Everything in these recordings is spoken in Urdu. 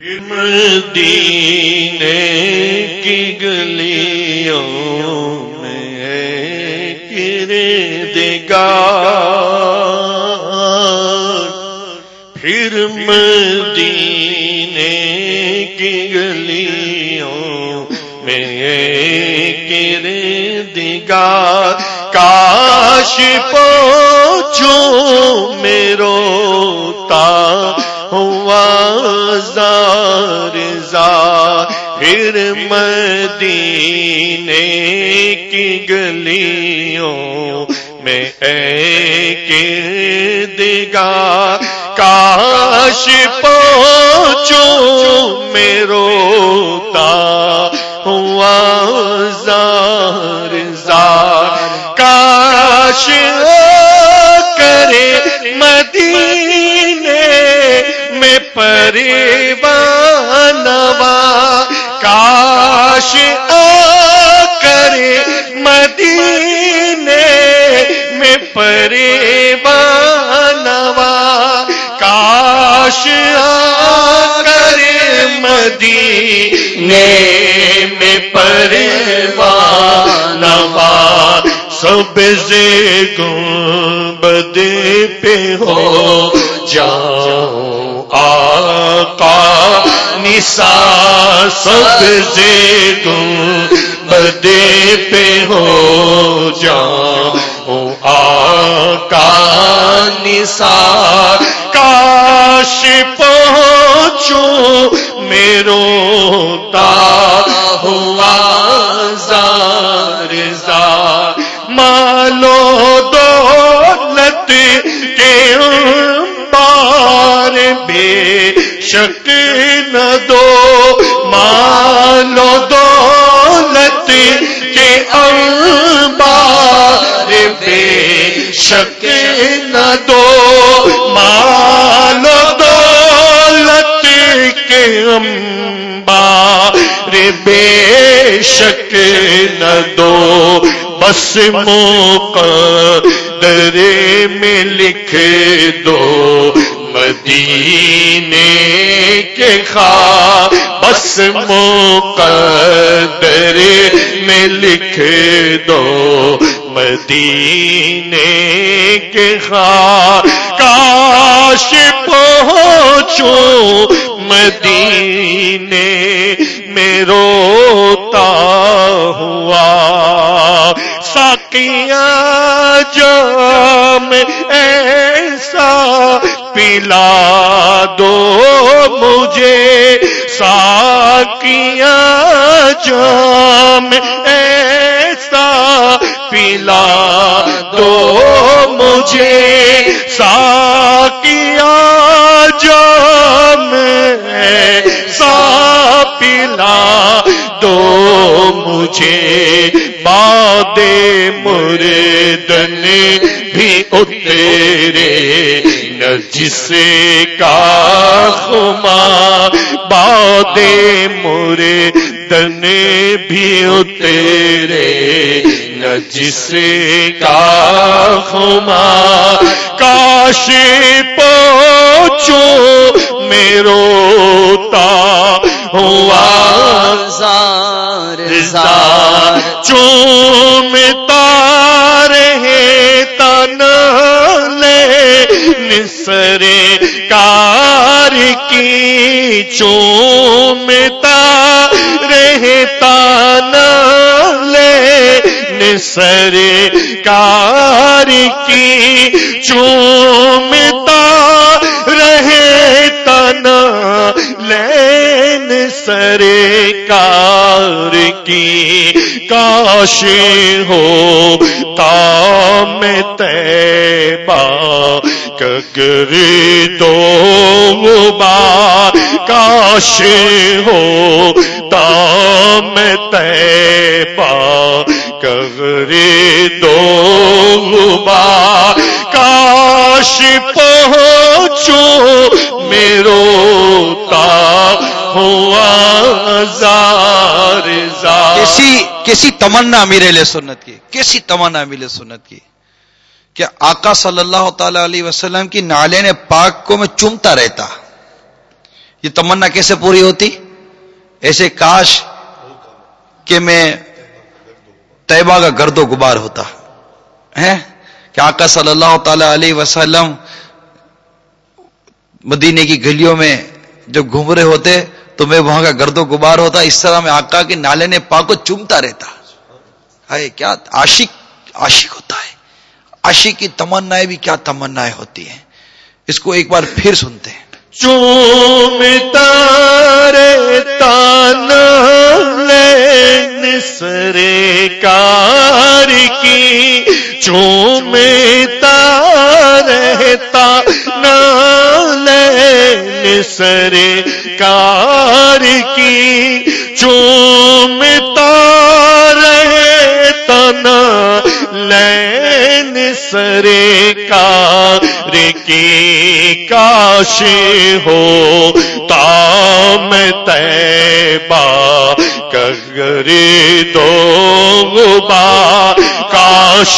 مدینے کی گلیوں میں دگا پھر مدینے کی گلیوں میں دگا کاش پوچھو زار پھر مدینے کی گلیوں میں ایک دگا کاش پوچھو میرو تا ہوا زار زار کاش میں پریوانوا کاش آ کرے مدینے میں پریوانوا کاش آ کرے مدینے میں پریوانوا سب سے گنبد پہ ہو جاؤ نسا سب سے گنبد پہ ہو جاؤ آقا نسا، کاش پہنچو میرو تا ہوا زار زار مالو دولت شک نہ دو مالو دولت کے انبار بے شک نہ دو مالو دولت کے انبار بے شک نہ دو۔ بس مقدر میں لکھ دو۔ مدینے کے خواہ بس مقدر میں لکھ دو مدینے کے خواہ کاش پہنچو مدینے میں روتا ہوا ساکیاں جام ایسا پلا دو مجھے ساکیاں جام، ایسا پلا دو مجھے ساکیاں جام، ایسا پلا دو مجھے باد مردن بھی اترے جس کا خما باد مردن بھی اترے نہ جس کا خما کاش پوچھو میرو تا ہوا زار زار چومتا نسرے کار کی چومتا رہتا تن لے کار کی چومتا لین سرے کار کی کاش ہو، تام تیبا کگر دو بار کاش ہو، تام تیبا کگر دو بار زار۔ زار تمنا میرے لیے سنت کی؟ کیسی تمنا میرے سنت کی؟ کہ آقا صلی اللہ تعالی علیہ وسلم کی نالے نے پاک کو میں چومتا رہتا۔ یہ تمنا کیسے پوری ہوتی؟ ایسے کاش کہ میں طیبہ کا گرد و غبار ہوتا۔ ہے کہ آقا صلی اللہ تعالی علیہ وسلم مدینے کی گلیوں میں جب گھوم رہے ہوتے تو میں وہاں کا گرد و غبار ہوتا، اس طرح میں آقا کے نالے نے پاک کو چومتا رہتا۔ ہے کیا عاشق عاشق ہوتا ہے۔ عاشق کی تمنا بھی کیا تمنا ہوتی ہیں۔ اس کو ایک بار پھر سنتے ہیں۔ چومتا رہتا نسرے کار کی۔ چومتا رہتا نسرے کار کی چومتا رہتا نا لین سرے کار کی کاش ہو تام تیبا کگر دو با کاش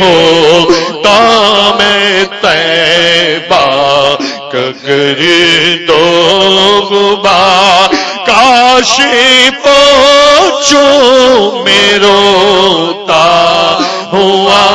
ہو تام تیبا کگر دو با کاش پوچھو میرو تا ہوا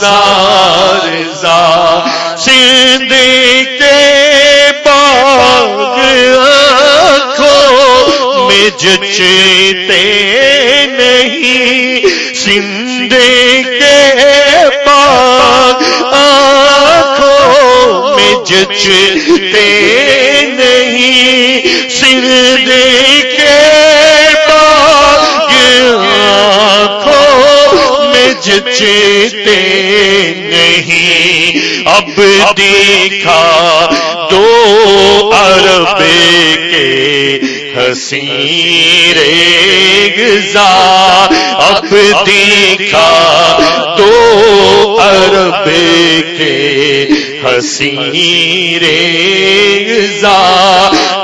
زار زار سندھ کے باغ آنکھوں میں جچتے نہیں سندھ کے آنکھوں میں جچتے نہیں سندھ کے میں جچتے نہیں۔ اب دیکھا دو عرب کے حسین ریگزا اب دیکھا دو عرب کے حسین ریگزا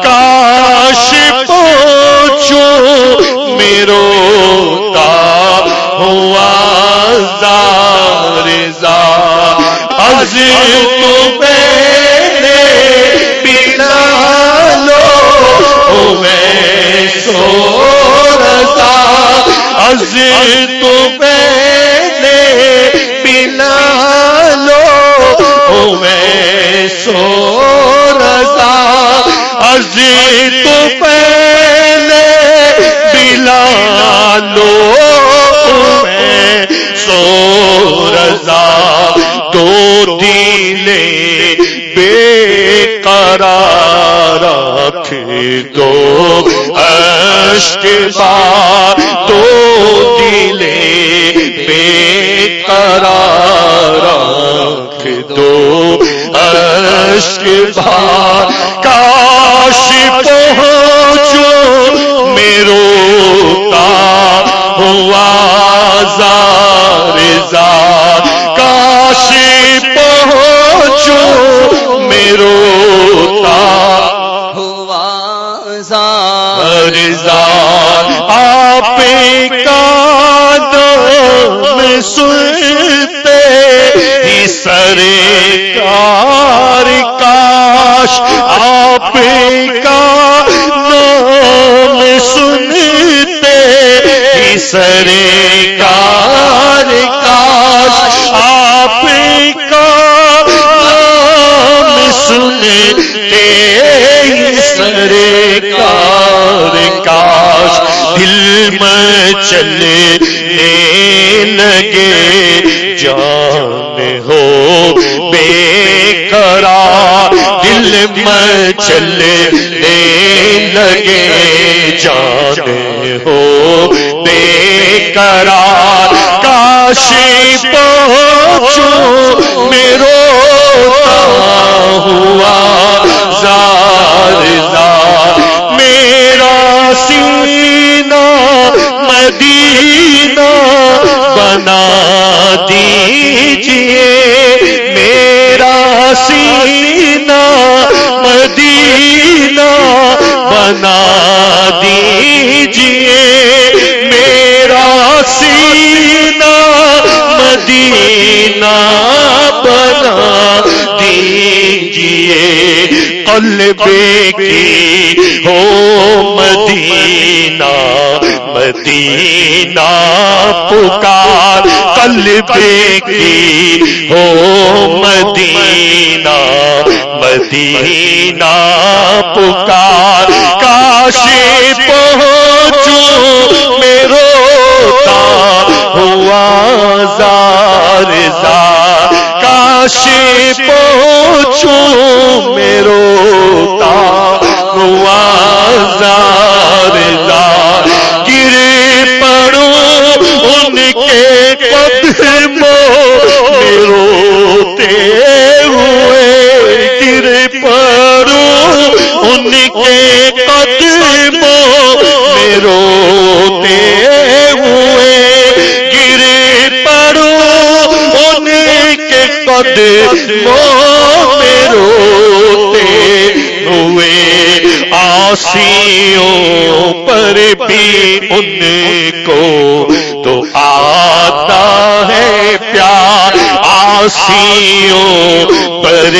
کاش پوچھو میرو تا ہوا زار از تو پلا لو میں سو رضا۔ از تو میں سو رضا دو دلے بے قرار رکھ دو۔ اشک بار دو دلے بے قرار رکھ دو۔ اشک بار کاش دم میں چلے لگے جان ہو، بے قرار کاش پہنچو میرو ہوا، زار زار میرا سینہ مدینہ بنا دیجیے۔ قلبے کی ہو مدینہ مدینہ پکار قلبے کی ہو مدینہ مدینہ پکار۔ میں روتے ہوئے آسیوں پر بھی ان کو تو آتا ہے پیار آسیوں پر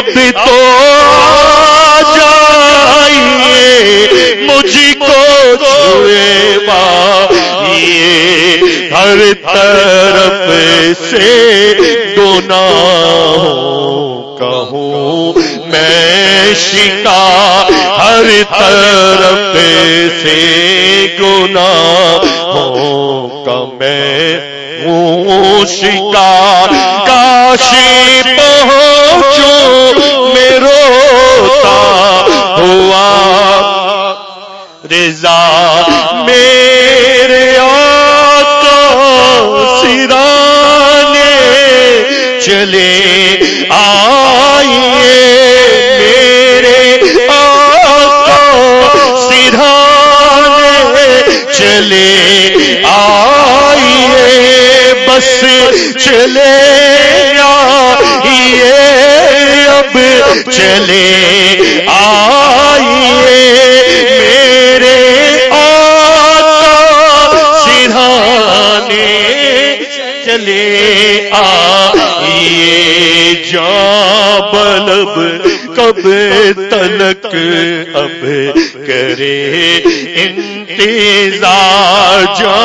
اب تو جائیے مجھ کو چھوڑے بائیے ہر طرف سے گناہ کہوں، میں شکا۔ ہر طرف سے گناہ کا میں ہوں شکار کاشی پہنچو رضا میرے آقا سرانے چلے آئیے، میرے آقا سرانے چلے آئیے، بس چلے آئیے، اب چلے آئیے کب تلک اب کرے انتظار جا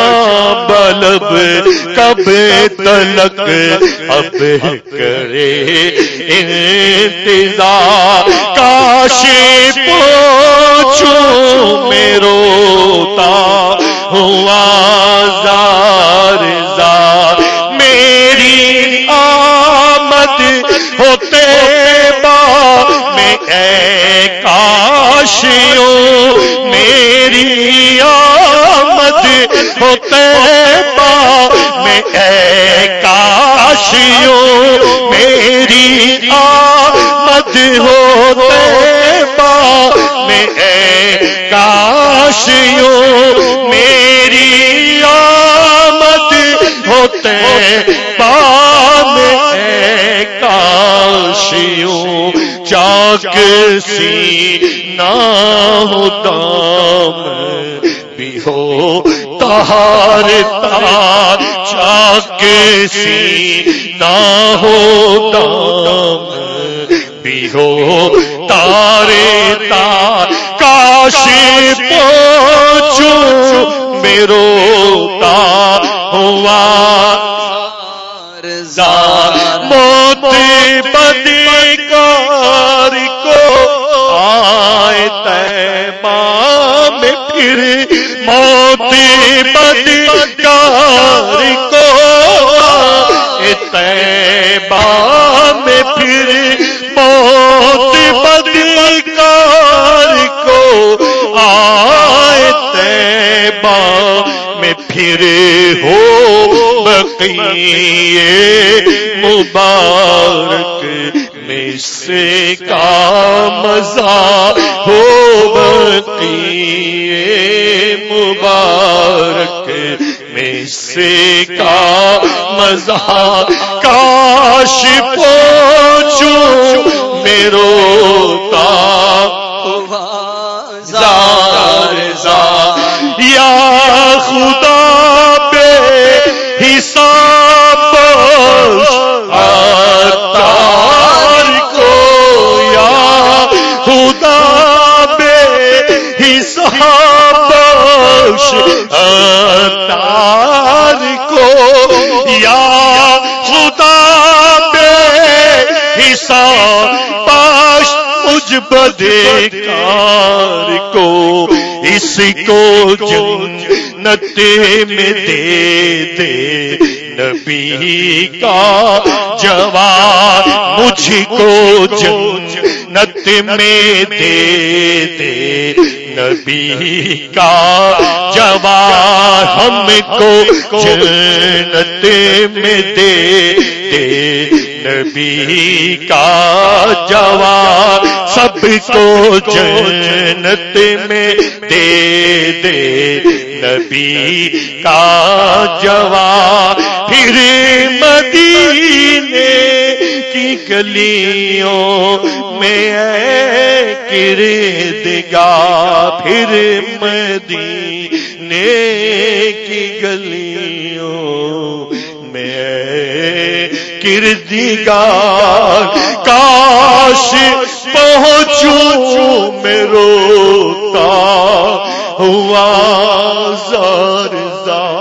بلب کب تلک اب کرے انتظار۔ کاشی پوچھو میرو آمد ہوتے با میں اے کاشیوں، میری آمد ہوتے پام کاشیوں، چاک سی نہ ہو دام بھی ہو، تہار تار چاک سی نہ ہو بھی ہو، تارے تار، کاشی پوچھو میرو تا ہوا۔ موت بدی کار کو آئے تیمہ میں پھر موت بدی کار کو آئے میں پھر با میں پھر ہو بقی مبارک میں سے کا مزہ ہو بقی مبارک میں سے کا مزہ کاش پوچھوں میرو کا حساب تار کو یا خدا بے حساب پاش مجھ بدے کار کو، اس کو جنت میں دے دے نبی کا جواب، مجھ کو جنت میں دے دے نبی کا جواب ہم کو جنت میں دے دے۔ نبی کا جواب سب کو جنت میں دے دے۔ نبی کا جواب پھر گلیوں میں کردگا پھر مدینے کی گلیوں میں کردگار۔ کاش پہنچوں میں روتا ہوا زار زار